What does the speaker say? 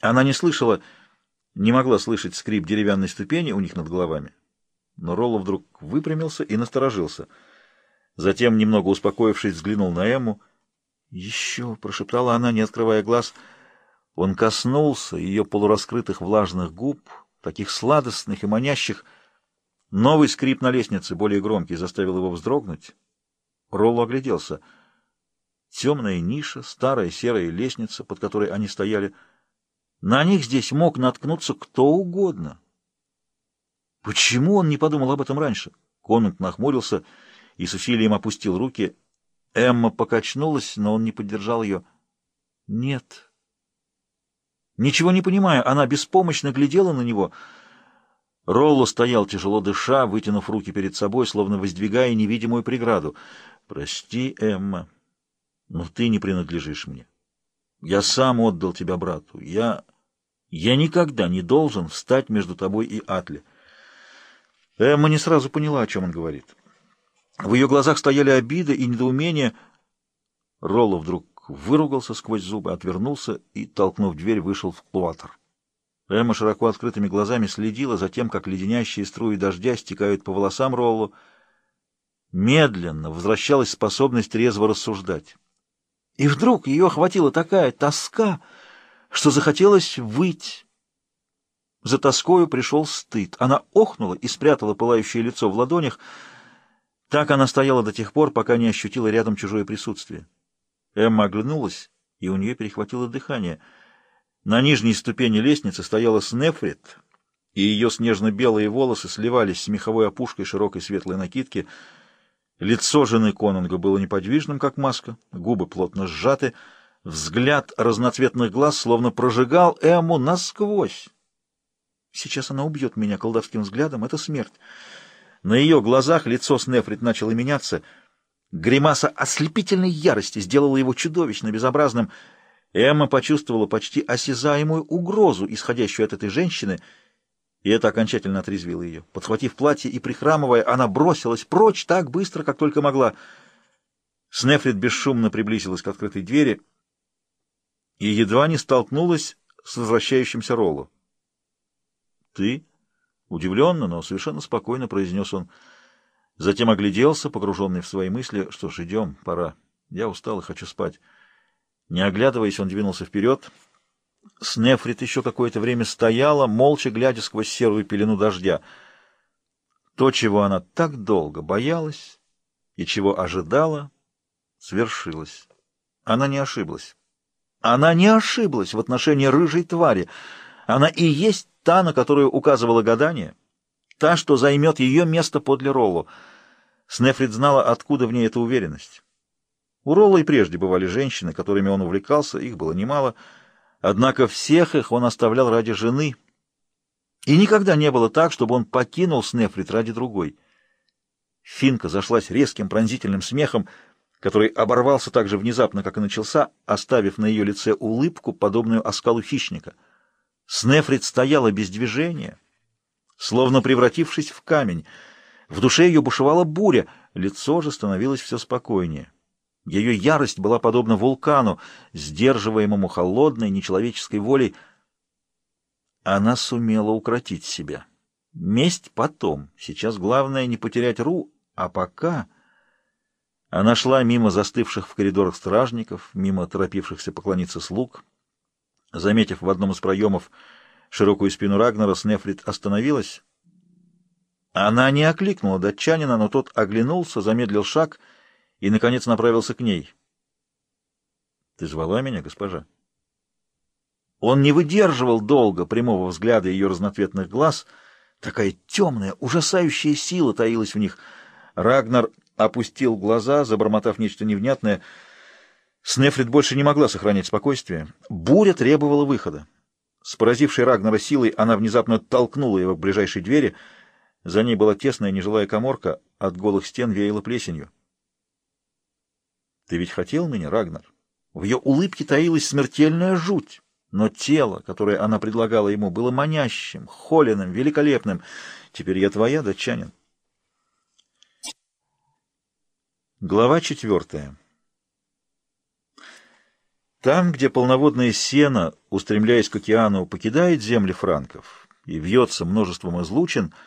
Она не слышала, не могла слышать скрип деревянной ступени у них над головами. Но Ролло вдруг выпрямился и насторожился. Затем, немного успокоившись, взглянул на Эмму. «Еще!» — прошептала она, не открывая глаз. Он коснулся ее полураскрытых влажных губ, таких сладостных и манящих. Новый скрип на лестнице, более громкий, заставил его вздрогнуть. Ролло огляделся. Темная ниша, старая серая лестница, под которой они стояли. На них здесь мог наткнуться кто угодно. Почему он не подумал об этом раньше? Конунг нахмурился и с усилием опустил руки. Эмма покачнулась, но он не поддержал ее. Нет. Ничего не понимая, она беспомощно глядела на него. Ролло стоял, тяжело дыша, вытянув руки перед собой, словно воздвигая невидимую преграду. «Прости, Эмма, но ты не принадлежишь мне. Я сам отдал тебя брату. Я... я никогда не должен встать между тобой и Атли». Эмма не сразу поняла, о чем он говорит. В ее глазах стояли обида и недоумение. Ролло вдруг выругался сквозь зубы, отвернулся и, толкнув дверь, вышел в клуатор. Эмма широко открытыми глазами следила за тем, как леденящие струи дождя стекают по волосам Роллу. Медленно возвращалась способность резво рассуждать. И вдруг ее охватила такая тоска, что захотелось выть. За тоскою пришел стыд. Она охнула и спрятала пылающее лицо в ладонях. Так она стояла до тех пор, пока не ощутила рядом чужое присутствие. Эмма оглянулась, и у нее перехватило дыхание. На нижней ступени лестницы стояла Снефрит, и ее снежно-белые волосы сливались с меховой опушкой широкой светлой накидки. Лицо жены Конунга было неподвижным, как маска, губы плотно сжаты, взгляд разноцветных глаз словно прожигал Эмму насквозь. Сейчас она убьет меня колдовским взглядом. Это смерть. На ее глазах лицо Снефрит начало меняться. Гримаса ослепительной ярости сделала его чудовищно безобразным. Эмма почувствовала почти осязаемую угрозу, исходящую от этой женщины, и это окончательно отрезвило ее. Подхватив платье и прихрамывая, она бросилась прочь так быстро, как только могла. Снефрит бесшумно приблизилась к открытой двери и едва не столкнулась с возвращающимся Роллу. «Ты?» Удивленно, но совершенно спокойно произнес он. Затем огляделся, погруженный в свои мысли. «Что ж, идем, пора. Я устал и хочу спать». Не оглядываясь, он двинулся вперед. Снефрит еще какое-то время стояла, молча глядя сквозь серую пелену дождя. То, чего она так долго боялась и чего ожидала, свершилось. Она не ошиблась. Она не ошиблась в отношении рыжей твари. Она и есть та, на которую указывало гадание, та, что займет ее место подле Роллу. Снефрит знала, откуда в ней эта уверенность. У Ролла и прежде бывали женщины, которыми он увлекался, их было немало, однако всех их он оставлял ради жены. И никогда не было так, чтобы он покинул Снефрит ради другой. Финка зашлась резким пронзительным смехом, который оборвался так же внезапно, как и начался, оставив на ее лице улыбку, подобную оскалу хищника — Снефрит стояла без движения, словно превратившись в камень. В душе ее бушевала буря, лицо же становилось все спокойнее. Ее ярость была подобна вулкану, сдерживаемому холодной, нечеловеческой волей. Она сумела укротить себя. Месть потом. Сейчас главное не потерять Ру, а пока... Она шла мимо застывших в коридорах стражников, мимо торопившихся поклониться слуг — Заметив в одном из проемов широкую спину Рагнера, Снефрит остановилась. Она не окликнула датчанина, но тот оглянулся, замедлил шаг и, наконец, направился к ней. — Ты звала меня, госпожа? Он не выдерживал долго прямого взгляда ее разноцветных глаз. Такая темная, ужасающая сила таилась в них. Рагнар опустил глаза, забормотав нечто невнятное — Снефрит больше не могла сохранять спокойствие. Буря требовала выхода. С поразившей Рагнара силой она внезапно толкнула его к ближайшей двери. За ней была тесная нежилая коморка, от голых стен веяло плесенью. — Ты ведь хотел меня, Рагнар? В ее улыбке таилась смертельная жуть, но тело, которое она предлагала ему, было манящим, холеным, великолепным. Теперь я твоя, датчанин. Глава четвертая Там, где полноводное сено, устремляясь к океану, покидает земли франков и вьется множеством излучин —